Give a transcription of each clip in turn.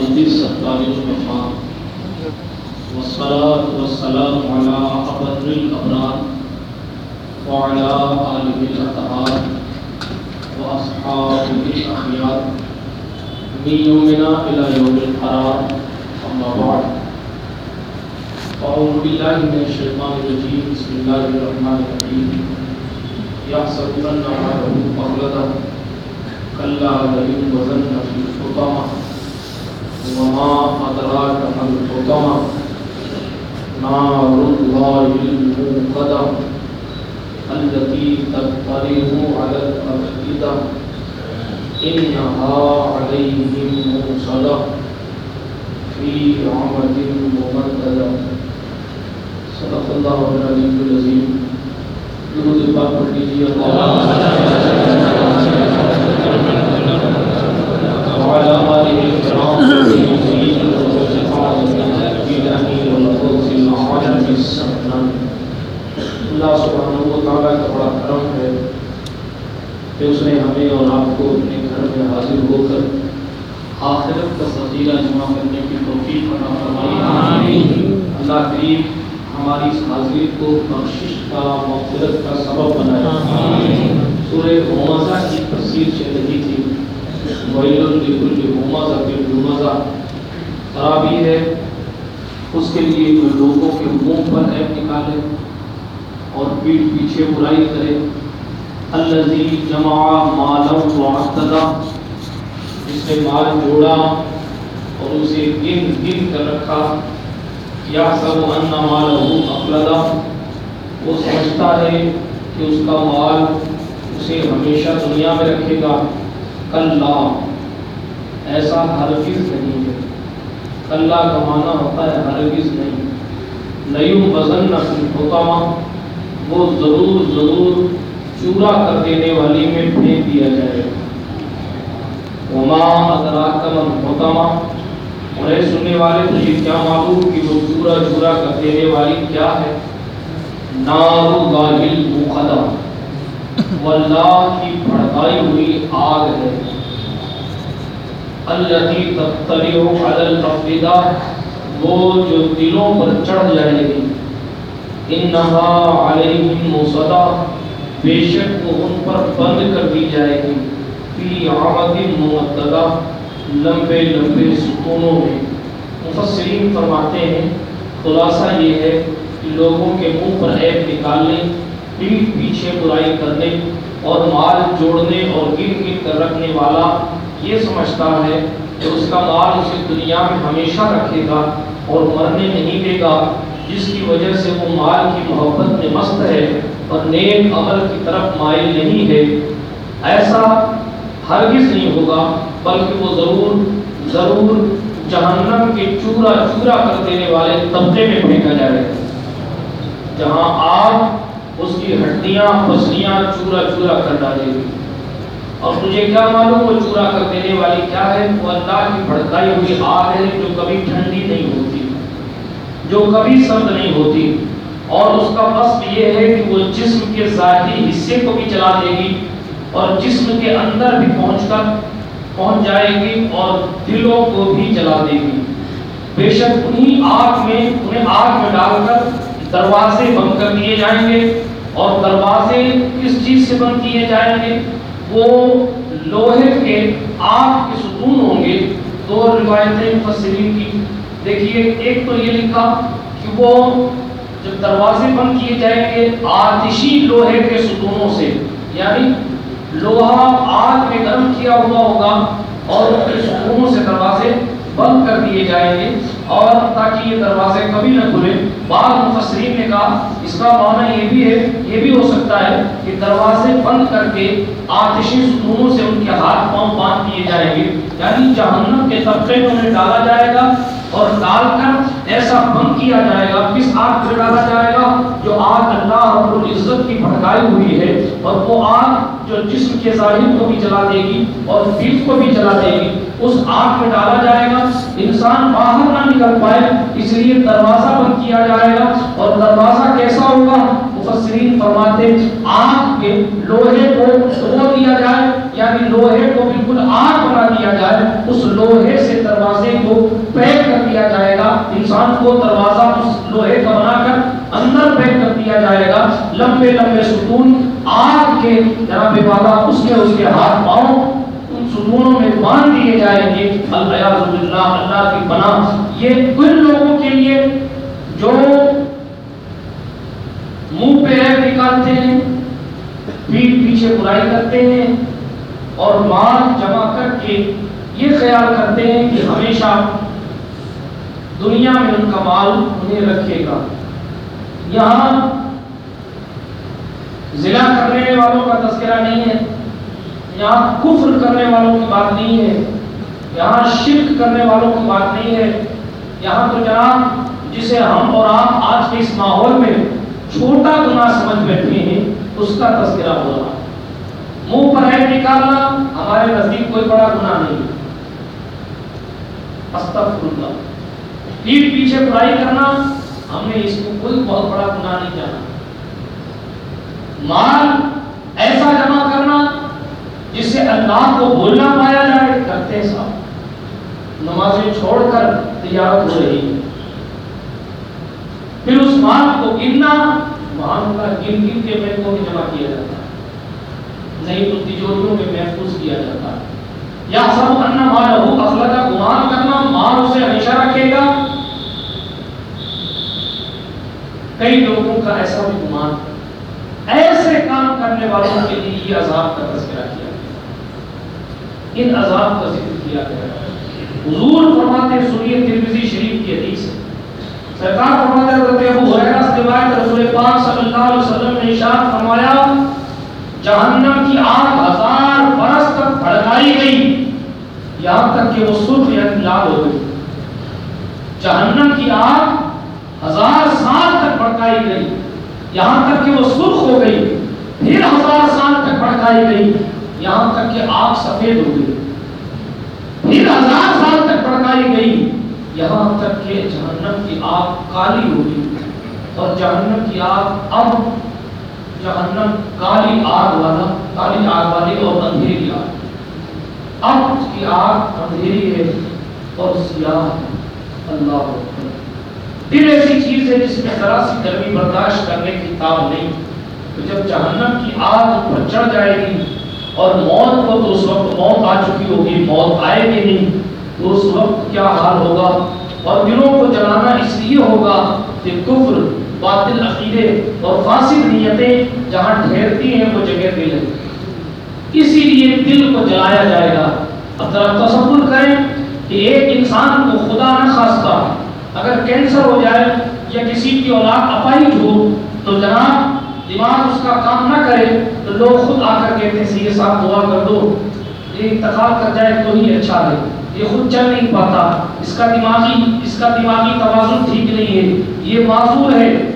صادق السرکار المصطفى والصلاة والسلام على أبر الأبرار وعلى آله الأطهار وأصحابه الأخيار من يومنا إلى يوم القرار أما بعد أعوذ بالله من الشيطان الرجيم بسم الله الرحمن الرحيم يحسب أن معه مخلدا كلا لئن وزن في الحطمة وما أدراك ما الحطمة نار الله الموقدة التي تطلع على الأفئدة إنها عليهم موصلة في عمد ممددة صدق الله العلي العظيم درود پاک پڑھ لیجیے وعلى آله الكرام المسلمين والمصطفى بالأمين والفوز العالم السنن اللہ سبحانہ و تعالیٰ کا بڑا کرم ہے کہ اس نے ہمیں اور آپ کو اپنے گھر میں حاضر ہو کر سزیرہ جمع کرنے کی توفیق عطا فرمائی اللہ کریم ہماری اس حاضری کو بخشش کا مغفرت کا سبب بنائے۔ سورہ ہومزہ کی تفسیر چل رہی تھی۔ ویل لکل ہومزہ کے ہومزہ خرابی ہے۔ اس کے لیے جو لوگوں کے منہ پر عیب نکالے اور پیٹ پیچھے برائی کرے۔ الذی جمع مالا وعددا جس نے مال جوڑا اور اسے گن گن کر رکھا۔ یا سب ان مالہ اخلدا وہ سمجھتا ہے کہ اس کا مال اسے ہمیشہ دنیا میں رکھے گا۔ کلا۔ ایسا ہرگز نہیں ہے۔ کلا کا معنی ہوتا ہے، ہرگز نہیں۔ نیو وزن نفل ہوتا وہ ضرور ضرور چورا کر دینے والی میں پھینک دیا جائے۔ وما ادراک من ہوتما اور اے سننے والے تجھے کیا معلوم کہ وہ چورا چورا کر دینے والی کیا ہے؟ نار اللہ المقدہ واللہ کی بھڑکائی ہوئی آگ ہے۔ التي تطلع على الافئدہ۔ وہ جو دلوں پر چڑھ جائے گی۔ انہا علیہم مصدا بے شک وہ ان پر بند کر دی جائے گی۔ فی عمد ممددہ۔ لمبے لمبے ستونوں میں۔ مفسرین فرماتے ہیں، خلاصہ یہ ہے کہ لوگوں کے منہ پر عیب نکالنے پیٹ پیچھے برائی کرنے اور مال جوڑنے اور گر گر کر رکھنے والا یہ سمجھتا ہے کہ اس کا مال اسے دنیا میں ہمیشہ رکھے گا اور مرنے نہیں دے گا، جس کی وجہ سے وہ مال کی محبت میں مست ہے اور نیک عمل کی طرف مائل نہیں ہے۔ ایسا ہرگز نہیں ہوگا، بلکہ وہ ضرور ضرور جہنم کے چورا چورا کر دینے والے طبقے میں پھینکا جائے گا۔ جہاں آگ اس کی ہڈیاں، پسلیاں چورا چورا کر ڈالے گی۔ اور تجھے کیا معلوم وہ چورا کر دینے والی کیا ہے؟ وہ اللہ کی بھڑکائی ہوئی آگ ہے جو کبھی ٹھنڈی نہیں ہوتی، جو کبھی سرد نہیں ہوتی۔ اور اس کا وصف یہ ہے کہ وہ جسم کے ظاہری حصے کو بھی جلا دے گی۔ اور جسم کے اندر بھی پہنچ کر پہنچ جائے گی اور دلوں کو بھی جلا دے گی۔ بے شک انہیں آگ میں انہیں آگ میں ڈال کر دروازے بند کر دیے جائیں گے اور دروازے کس چیز سے بند کیے جائیں گے؟ وہ لوہے کے آگ کے ستون ہوں گے۔ دو روایتیں مفسرین کی۔ دیکھیے، ایک تو یہ لکھا کہ وہ جب دروازے بند کیے جائیں گے آتشی لوہے کے ستونوں سے یعنی لوہا آگ میں گرم کیا ہوا ہوگا اور ان کے ستونوں سے دروازے بند کر دیے جائیں گے اور تاکہ یہ دروازے کبھی نہ کھلے بعض مفسرین نے کہا، اس کا معنی یہ بھی ہے، یہ بھی ہو سکتا ہے کہ دروازے بند کر کے آتشی ستونوں سے ان کے ہاتھ پاؤں باندھ دیے جائیں گے۔ یعنی جہنم کے طبقے میں انہیں ڈالا جائے گا اور ڈال کر ایسا بند کیا جائے گا۔ کس آگ پہ ڈالا جائے گا؟ جو آگ اللہ رب العزت کی بھڑکائی ہوئی ہے اور وہ آگ جو جسم کے ظاہر کو بھی جلا دے گی اور دل کو بھی جلا دے گی۔ اس آگ میں ڈالا جائے گا، انسان باہر نہ نکل پائے، اس لیے دروازہ بند کیا جائے گا۔ اور دروازہ کیسا ہوگا؟ مفسرین فرماتے آگ کے لوہے کو دھو دیا جائے یعنی لوہے کو بالکل آگ بنا دیا جائے، اس لوہے سے دروازے کو پیک کر دیا جائے گا۔ انسان کو دروازہ اس لوہے کا بنا کر اندر پیک کر دیا جائے گا۔ لمبے لمبے ستون آگ کے جناب والا اس کے اس کے ہاتھ پاؤں ستونوں میں باندھ دیے جائیں گے اللہ اللہ کی پناہ۔ یہ ان لوگوں کے لیے جو منہ پہ ریب نکالتے ہیں پیٹ پیچھے برائی کرتے ہیں اور مال جمع کر کے یہ خیال کرتے ہیں کہ ہمیشہ دنیا میں ان کا مال انہیں رکھے گا۔ یہاں ضلع کرنے والوں کا تذکرہ نہیں ہے۔ یہاں کفر کرنے والوں کی بات نہیں ہے، یہاں شرک کرنے والوں کی بات نہیں ہے۔ یہاں تو جناب جسے ہم اور آپ آج کے اس ماحول میں چھوٹا گناہ سمجھ بیٹھے ہیں، اس کا تذکرہ ہو رہا منہ پر ہے نکالنا، ہمارے نزدیک کوئی بڑا گناہ نہیں استغفر اللہ پیٹ پیچھے برائی کرنا، ہم نے اس کو کوئی بہت بڑا گناہ نہیں جانا۔ مال ایسا جمع کرنا جس سے اللہ کو بولنا پایا جائے کرتے صاحب نمازیں چھوڑ کر تجارت ہو رہی ہے پھر اس مال کو گننا، وہاں کا گن گن کے بینکوں میں جمع کیا جاتا ہے۔ نہیں تو تجوریوں میں محفوظ کیا جاتا ہے۔ یا سب ان مال ہو اخلا کا گمان کرنا، مال اسے ہمیشہ رکھے گا۔ کئی لوگوں کا ایسا بھی گمان۔ ایسے کام کرنے والوں کے لیے یہ عذاب کا تذکرہ کیا۔ ان عذاب کا ذکر کیا گیا؟ حضور فرماتے سنیے ترمذی شریف کی حدیث ہے۔ سرکار فرماتے حضرت ابو ہریرہ سے روایت رسول پاک صلی اللہ علیہ وسلم نے ارشاد فرمایا، جہنم کی آگ ہزار برس تک بھڑکائی گئی۔ یہاں تک کہ وہ سرخ یا لال ہو گئی۔ جہنم کی آگ ہزار سال تک بھڑکائی گئی۔ یہاں تک کہ وہ سرخ ہو گئی۔ پھر ہزار سال تک بھڑکائی گئی۔ یہاں تک کہ آگ سفید ہو گئی۔ پھر ہزار سال تک بھڑکائی گئی۔ یہاں تک کہ جہنم کی آگ کالی ہوگی اور جہنم کی آگ اب جہنم کالی آگ والا، کالی آگ والی اور اندھیری آگ۔ اب اس کی آگ اندھیری ہے اور سیاہ ہے۔ اللہ پھر ایسی چیز ہے جس میں ذرا سی گرمی برداشت کرنے کی تاب نہیں۔ تو جب جہنم کی آگ پر چڑھ جائے گی اور موت کو تو اس وقت موت آ چکی ہوگی، موت آئے گی نہیں۔ تو اس وقت کیا حال ہوگا؟ اور دلوں کو جلانا اس لیے ہوگا کہ کفر، باطل، عقیدے اور فاسد نیتیں جہاں ٹھہرتی ہیں، وہ جگہ دل ہے اسی لیے دل کو جلایا جائے گا۔ اب ذرا تصور کریں کہ ایک انسان کو خدا نہ خواستہ اگر کینسر ہو جائے یا کسی کی اولاد اپاہج ہو، تو جناب دماغ اس کا کام نہ کرے تو لوگ خود آ کر کہتے ہیں یہ صاحب دعا کر دو۔ یہ انتخاب کر جائے تو ہی اچھا ہے۔ یہ خود چل نہیں پاتا۔ اس کا دماغی، اس کا دماغی توازن ٹھیک نہیں ہے۔ یہ معذور ہے۔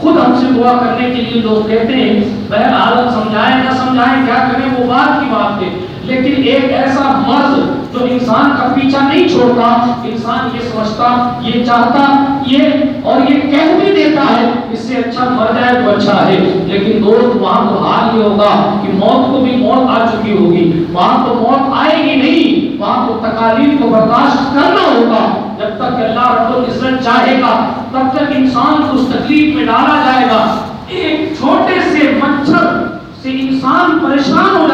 خود ہم سے دعا کرنے کے لیے لوگ کہتے ہیں بہر عالم سمجھائیں نہ سمجھائیں، کیا کریں؟ وہ بات کی بات ہے۔ لیکن ایک ایسا مرض جو انسان کا پیچھا نہیں چھوڑتا، انسان یہ سمجھتا، یہ چاہتا، یہ اور یہ کہہ بھی دیتا ہے، اس سے اچھا مر جائے تو اچھا ہے۔ لیکن دوست، وہاں تو حال یہ ہوگا کہ موت کو بھی موت آ چکی ہوگی۔ وہاں تو موت آئے گی نہیں، وہاں تو تکالیف کو برداشت کرنا ہوگا۔ جب تک اللہ رب العزت چاہے گا، تب تک انسان کو اس تکلیف میں ڈالا جائے گا۔ ایک چھوٹے سے مچھر سے انسان پریشان ہو جاتا ہے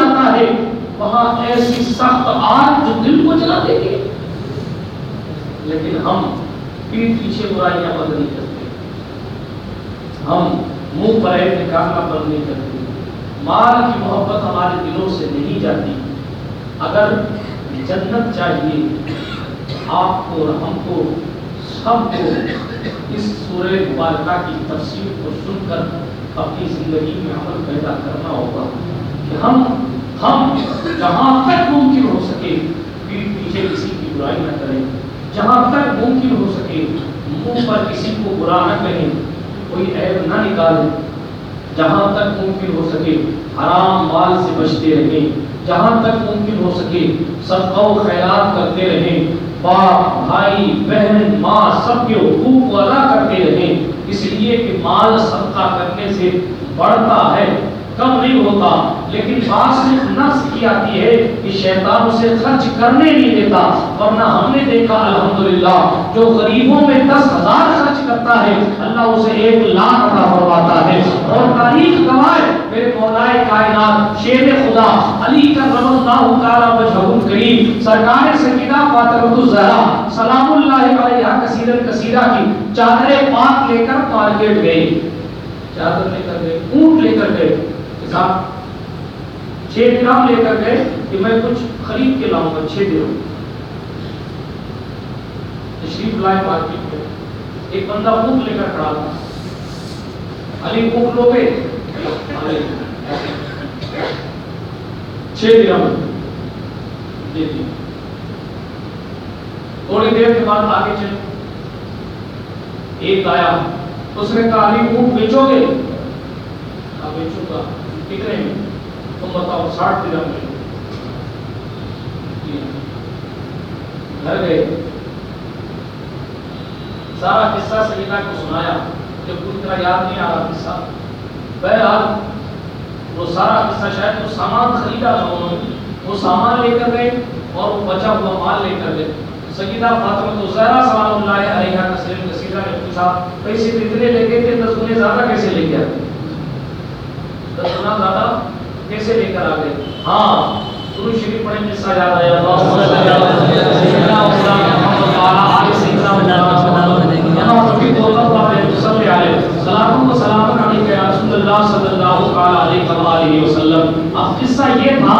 وہاں ایسی سخت آگ جو دل کو جلا دے گی لیکن ہم پیٹ پیچھے برائیاں بند نہیں کرتے۔ ہم منہ پر ایک نکالنا بند نہیں کرتے۔ مال کی محبت ہمارے دلوں سے نہیں جاتی۔ اگر جنت چاہیے، آپ کو اور ہم کو، سب کو اس سورہ مبارکہ کی تفسیر کو سن کر اپنی زندگی میں عمل پیدا کرنا ہوگا کہ ہم ہم جہاں تک ممکن ہو سکے پیچھے کسی کی برائی نہ کریں، جہاں تک ممکن ہو سکے منہ پر کسی کو برا نہ کہیں، کوئی عیب نہ نکالیں۔ جہاں تک ممکن ہو سکے حرام مال سے بچتے رہیں، جہاں تک ممکن ہو سکے صدقہ و خیرات کرتے رہیں۔ باپ، بھائی، بہن، ماں، سب کے حقوق کو ادا کرتے رہیں۔ اس لیے کہ مال صدقہ کرنے سے بڑھتا ہے، کم نہیں ہوتا۔ لیکن بعض میں نفس کی آتی ہے کہ شیطان اسے خرچ کرنے نہیں دیتا ورنہ ہم نے دیکھا، الحمدللہ، جو غریبوں میں دس ہزار خرچ کرتا ہے، اللہ اسے ایک لاکھ عطا فرماتا ہے۔ اور تاریخ گواہ میرے مولائے کائنات، شیر خدا، علی کرم اللہ تعالی وجہ کریم، سرکار سیدہ فاطمہ الزہرا، سلام اللہ علیہ کثیر کثیرہ کی چادر پاک لے کر مارکیٹ گئی چادر لے کر گئے، اونٹ لے کر گئے۔ صاحب چھ گرام لے کر گئے کہ میں کچھ خرید کے لاؤں گا چھ گرام تشریف لائے، مارکیٹ میں۔ ایک بندہ اونٹ لے کر کھڑا تھا۔ علی اونٹ لو گے؟ چھ گرام جی جی تھوڑی دیر کے بعد آگے چلے۔ ایک آیا۔ اس نے کہا، علی اونٹ بیچو گے؟ بیچوں گا۔ کتنے میں تم بتاؤ ساٹھ درہم میں گھر گئے سارا قصہ سیدہ کو سنایا جو پوری طرح یاد نہیں آ رہا قصہ بہرحال وہ سارا قصہ شاید وہ سامان خریدا تھا انہوں نے وہ سامان لے کر گئے اور وہ بچا ہوا مال لے کر گئے سیدہ فاطمہ تو زہرا سلام اللہ علیہ کا کثیرہ نے پوچھا پیسے کتنے لے گئے تھے دس گنے زیادہ کیسے لے گیا دس گنا زیادہ کیسے لے کر آ گئے؟ ہاں درود شریف پڑھیں کا یاد آیا۔ سلام سلام یا رسول اللہ صلی اللہ علیہ وسلم۔ اب قصہ یہ تھا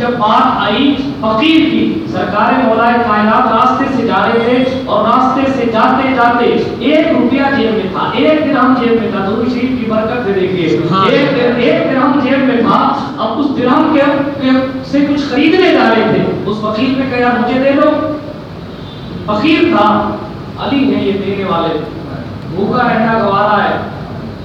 جب بات آئی فقیر کی سرکار مولا کائنات راستے سے جا رہے تھے اور راستے سے جاتے جاتے ایک روپیہ جیب میں تھا ایک درہم جیب میں تھا درود شریف کی برکت سے دیکھیے۔ ایک ایک درہم جیب میں تھا اب اس درہم کے سے کچھ خریدنے جا رہے تھے۔ اس فقیر نے کہا مجھے دے دو۔ فقیر تھا علی ہے یہ دینے والے۔ بھوکا رہنا گوارا ہے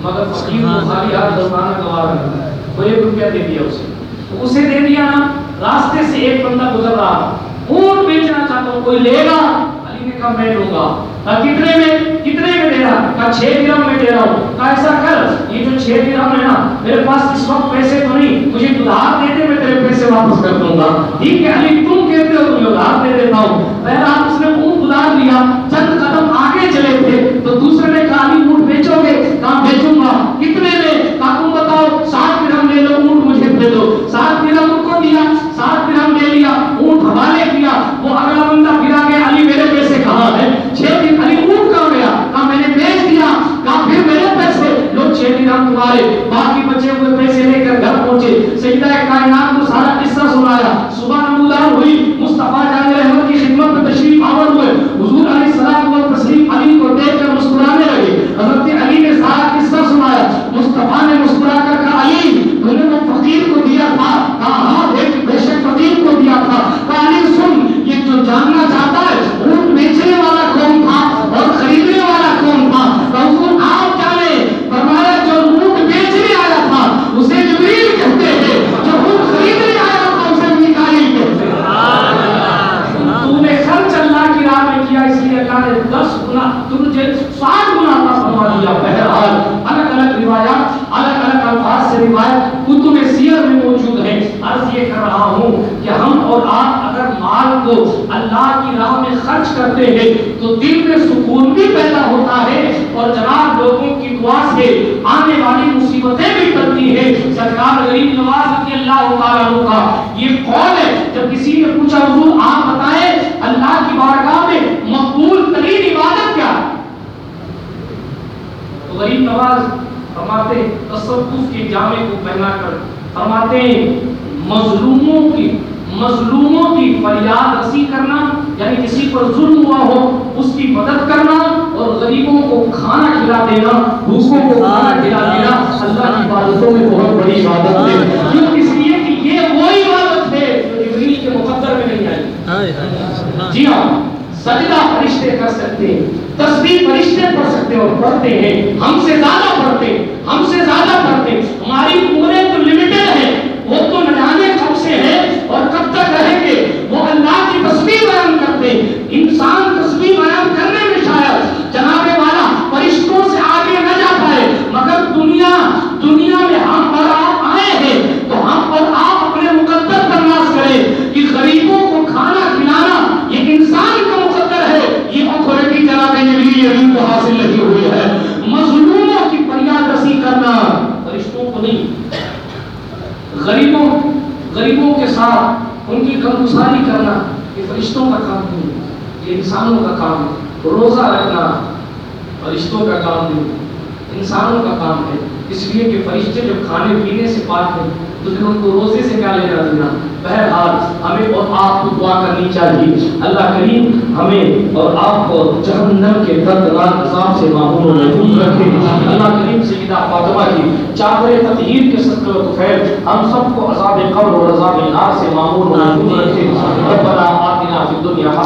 مگر فقیر کو خالی ہاتھ دستانہ گوارا ہے۔ وہ ایک روپیہ دے دیا اسے۔ اسے دے دیا نا۔ راستے سے ایک بندہ گزر رہا اونٹ بیچنا چاہتا ہوں، کوئی لے گا؟ علی نے کہا میں لوں گا کہا کتنے میں کتنے میں دے رہا؟ کہا چھ گرام میں دے رہا ہوں۔ کہا ایسا کر، یہ جو چھ گرام ہے نا، میرے پاس اس وقت پیسے تو نہیں۔ مجھے ادھار دے دے، میں تیرے پیسے واپس کر دوں گا۔ ٹھیک ہے، علی، تم کہتے ہو تمہیں ادھار دے دیتا ہوں۔ بہرحال اس نے اونٹ ادھار لیا۔ چند قدم آگے چلے تھے۔ تو دوسرے نے کہا، علی اونٹ بیچو گے، کہا، بیچوں گا۔ کتنے میں؟ کہا، تم بتاؤ، سات تو دل میں سکون بھی پیدا ہوتا ہے اور جناب لوگوں کی دعا سے آنے والی مصیبتیں بھی کرتی ہیں۔ سرکار غریب نواز رضی اللہ تعالیٰ کا یہ قول ہے۔ جب کسی نے پوچھا، حضور، آپ بتائیں اللہ کی بارگاہ میں مقبول ترین عبادت کیا ہے? تو غریب نواز فرماتے ہیں، تصوف کے جامع کو پہنا کر فرماتے ہیں، مظلوموں کی مظلوموں کی فریاد رسی کرنا یعنی کسی پر ظلم ہوا ہو اس کی مدد کرنا اور غریبوں کو کھانا کھلا دینا بھوکوں کو کھانا کھلا دینا اللہ کی عبادتوں میں بہت بڑی عبادت ہے۔ کیوں اس لیے کہ یہ وہ عبادت ہے جو جبریل کے مقدر میں نہیں آئی۔ جی ہاں سجدہ فرشتے کر سکتے ہیں تسبیح فرشتے پڑھ سکتے اور پڑھتے ہیں۔ ہم سے زیادہ پڑھتے ہیں ہم سے زیادہ پڑھتے ہیں۔ ہماری عمریں تو لمیٹڈ ہے وہ تو نہ جانے کب سے ہے اور کب تک رہیں گے؟ وہ اللہ کی تسبیح بیان کرتے ہیں۔ انسان تسبیح بیان کرنے میں شاید جناب والا فرشتوں سے آگے نہ جا پائے مگر دنیا دنیا میں ہم اور آپ آئے ہیں تو ہم اور ساتھ ان کی کمگزاری کرنا یہ فرشتوں کا کام نہیں ہے یہ انسانوں کا کام ہے۔ روزہ رکھنا، فرشتوں کا کام نہیں انسانوں کا کام ہے۔ اس لیے کہ فرشتے جب کھانے پینے سے پاک ہیں، تو پھر ان کو روزے سے کیا لینا دینا؟ بہرحال، ہمیں اور آپ کو دعا کرنی چاہیے۔ اللہ کریم ہمیں اور آپ کو جہنم کے دردناک عذاب سے معمول و محفوظ رکھے۔ اللہ کریم سیدہ فاطمہ کی چادر تطہیر کے صدقے و خیر ہم سب کو عذاب قبر اور عذاب نار سے معمول و محفوظ رکھے۔ ربنا آتنا فی الدنیا حسنہ۔